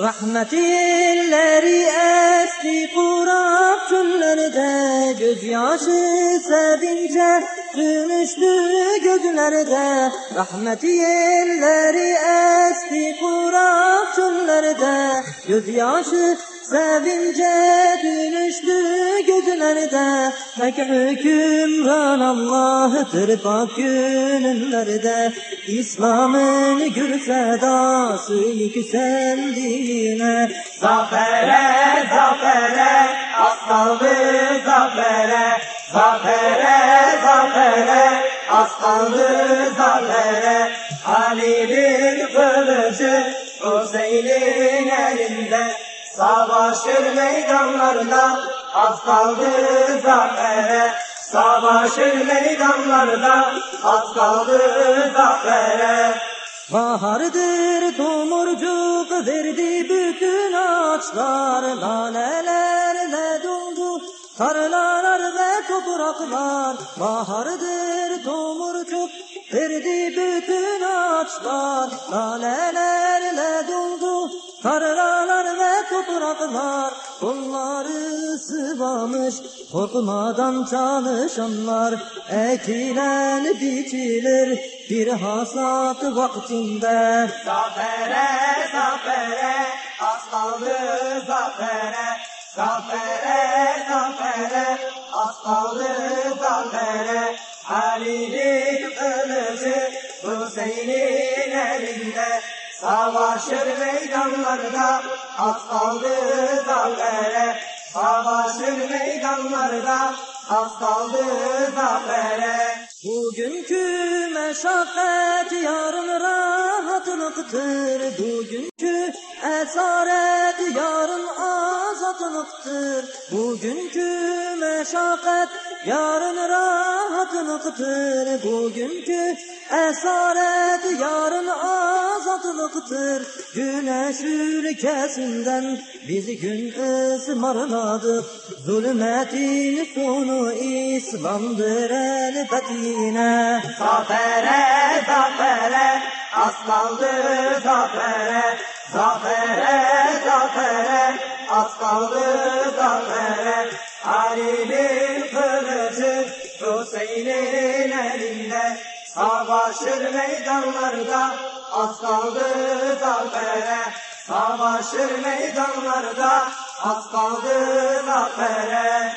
Rahmet illeri esti kurak çöllerde Gözyaşı sevince dönüştü gözlerde Rahmet illeri esti kurak çöllerde Gözyaşı sevince dönüştü gözlerde Tek hükümran Allah'tır pak günlerde İslam'ın gür sedası yükseldiğine Zafere, zafere, az kaldı zafere. Zafere, zafere, az kaldı zafere. Ali'nin kılıcı Hüseyin'in elinde. Savaşır meydanlarda, az kaldı zafere. Savaşır meydanlarda, az kaldı zafere. Bahardır tomurcuk verdi bütün ağaçlar Lalelerle doldu tarlalar ve topraklar Bahardır tomurcuk verdi bütün ağaçlar. Lalelerle doldu tarlalar ve topraklar. Kolları sıvamış korkmadan çalışanlar. Ekilen biçilir bir hasat vaktinde. Zafere, zafere, zafere. Zafere, zafere, az kaldı zafere. Ali'nin kılıcı Hüseyin'in elinde. Savaşır meydanlarda, az kaldı zafere. Savaşır meydanlarda, az kaldı zafere. Bugünkü meşakkat yarın rahatlıktır Bugünkü esaret azatlıktır Bugünkü meşakkat yarın rahatlıktır Bugünkü esaret yarın azatlıktır Güneş ülkesinden bizi gün ısmarladı. Zulmetin sonu İslam'dır elbet yine Zafere, zafere, zafere. Zafere, Ali'nin kılıcı Hüseyin'in elinde. Savaşır meydanlarda, az kaldı zafere. Savaşır meydanlarda, az kaldı zafere.